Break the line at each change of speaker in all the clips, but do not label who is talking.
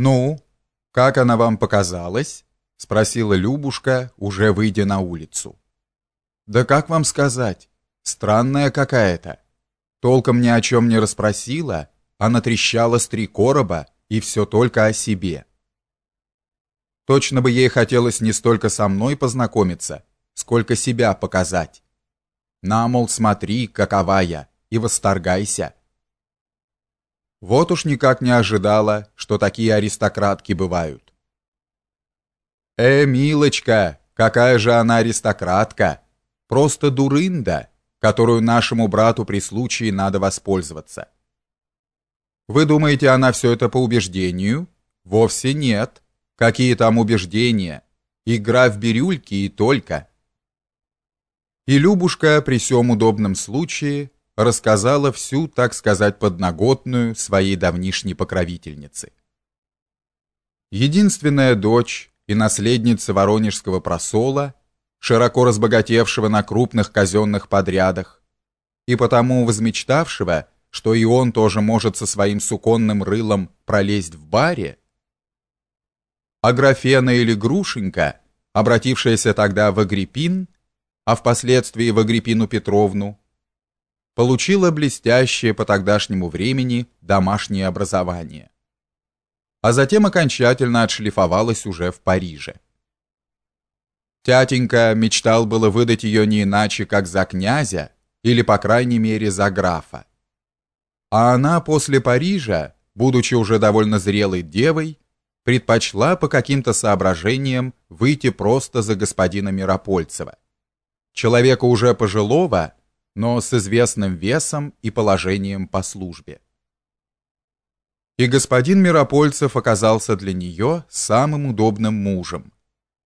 «Ну, как она вам показалась?» — спросила Любушка, уже выйдя на улицу. «Да как вам сказать? Странная какая-то. Толком ни о чем не расспросила, а натрещала с три короба и все только о себе. Точно бы ей хотелось не столько со мной познакомиться, сколько себя показать. На, мол, смотри, какова я, и восторгайся. Вот уж никак не ожидала, что такие аристократки бывают. Э, милочка, какая же она аристократка! Просто дурында, которую нашему брату при случае надо воспользоваться. Вы думаете, она все это по убеждению? Вовсе нет. Какие там убеждения? Игра в бирюльки и только. И Любушка при всем удобном случае рассказала всю, так сказать, подноготную своей давнишней покровительницы. Единственная дочь и наследница Воронежского просола, широко разбогатевшего на крупных казенных подрядах, и потому возмечтавшего, что и он тоже может со своим суконным рылом пролезть в баре, а Графена или Грушенька, обратившаяся тогда в Агриппин, а впоследствии в Агриппину Петровну, получила блестящее по тогдашнему времени домашнее образование. А затем окончательно отшлифовалась уже в Париже. Тятенька мечтал было выдать ее не иначе, как за князя, или, по крайней мере, за графа. А она после Парижа, будучи уже довольно зрелой девой, предпочла по каким-то соображениям выйти просто за господина Миропольцева. Человека уже пожилого, но с известным весом и положением по службе. И господин Миропольцев оказался для нее самым удобным мужем,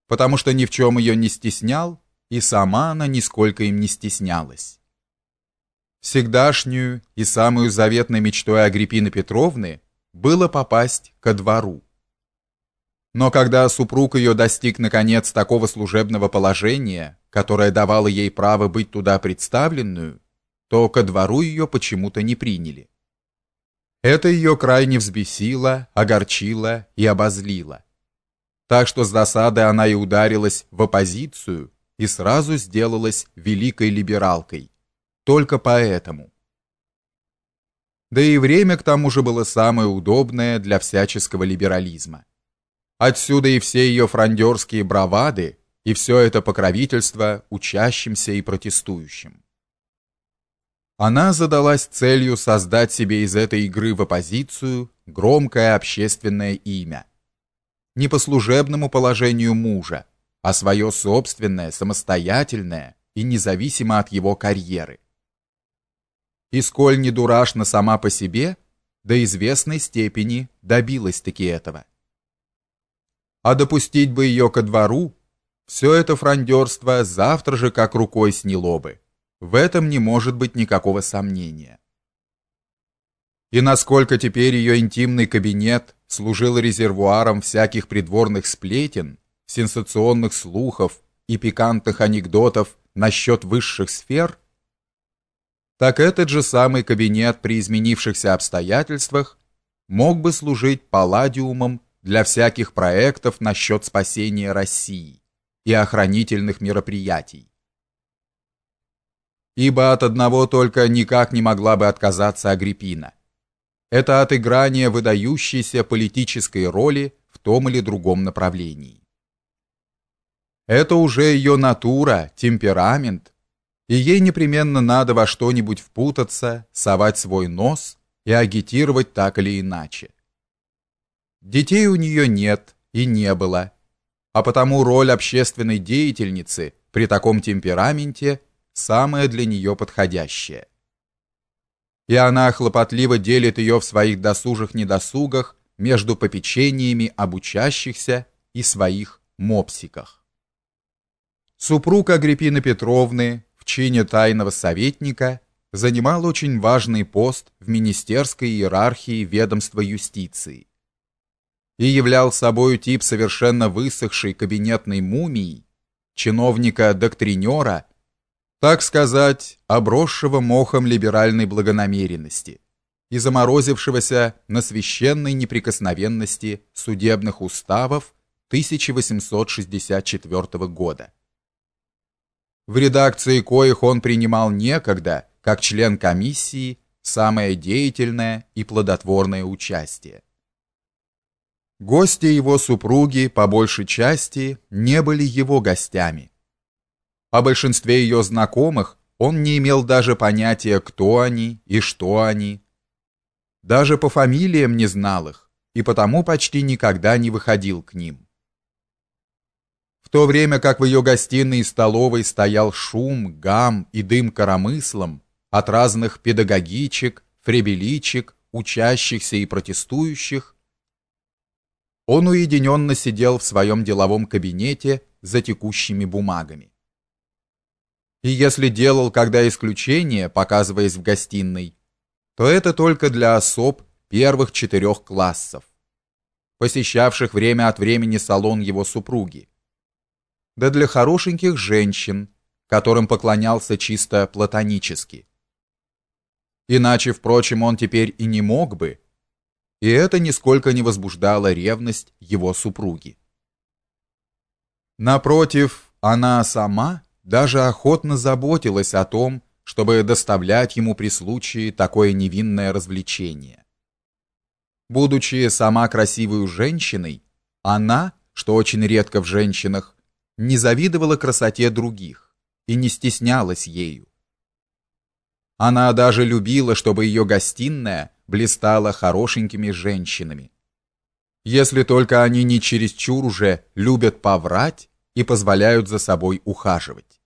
потому что ни в чем ее не стеснял, и сама она нисколько им не стеснялась. Всегдашнюю и самую заветной мечтой Агриппины Петровны было попасть ко двору. Но когда супруг ее достиг наконец такого служебного положения, которое давало ей право быть туда представленную, то ко двору ее почему-то не приняли. Это ее крайне взбесило, огорчило и обозлило. Так что с досады она и ударилась в оппозицию и сразу сделалась великой либералкой. Только поэтому. Да и время к тому же было самое удобное для всяческого либерализма. Отсюда и все ее фрондерские бравады, и все это покровительство учащимся и протестующим. Она задалась целью создать себе из этой игры в оппозицию громкое общественное имя. Не по служебному положению мужа, а свое собственное, самостоятельное и независимо от его карьеры. И сколь не дурашна сама по себе, до известной степени добилась-таки этого а допустить бы ее ко двору, все это фрондерство завтра же как рукой сняло бы. В этом не может быть никакого сомнения. И насколько теперь ее интимный кабинет служил резервуаром всяких придворных сплетен, сенсационных слухов и пикантных анекдотов насчет высших сфер, так этот же самый кабинет при изменившихся обстоятельствах мог бы служить палладиумом для всяких проектов насчет спасения России и охранительных мероприятий. Ибо от одного только никак не могла бы отказаться Агриппина. Это отыграние выдающейся политической роли в том или другом направлении. Это уже ее натура, темперамент, и ей непременно надо во что-нибудь впутаться, совать свой нос и агитировать так или иначе. Детей у нее нет и не было, а потому роль общественной деятельницы при таком темпераменте самая для нее подходящая. И она хлопотливо делит ее в своих досужих недосугах между попечениями об учащихся и своих мопсиках. Супруг Агриппины Петровны в чине тайного советника занимал очень важный пост в министерской иерархии ведомства юстиции и являл собой тип совершенно высохшей кабинетной мумии, чиновника-доктринера, так сказать, обросшего мохом либеральной благонамеренности и заморозившегося на священной неприкосновенности судебных уставов 1864 года. В редакции коих он принимал некогда, как член комиссии, самое деятельное и плодотворное участие. Гости его супруги по большей части не были его гостями. О большинстве ее знакомых он не имел даже понятия, кто они и что они. Даже по фамилиям не знал их и потому почти никогда не выходил к ним. В то время как в ее гостиной и столовой стоял шум, гам и дым коромыслом от разных педагогичек, фребеличек, учащихся и протестующих, он уединенно сидел в своем деловом кабинете за текущими бумагами. И если делал когда исключение, показываясь в гостиной, то это только для особ первых четырех классов, посещавших время от времени салон его супруги, да для хорошеньких женщин, которым поклонялся чисто платонически. Иначе, впрочем, он теперь и не мог бы, и это нисколько не возбуждало ревность его супруги. Напротив, она сама даже охотно заботилась о том, чтобы доставлять ему при случае такое невинное развлечение. Будучи сама красивой женщиной, она, что очень редко в женщинах, не завидовала красоте других и не стеснялась ею. Она даже любила, чтобы ее гостиная блистала хорошенькими женщинами. Если только они не чересчур уже любят поврать и позволяют за собой ухаживать.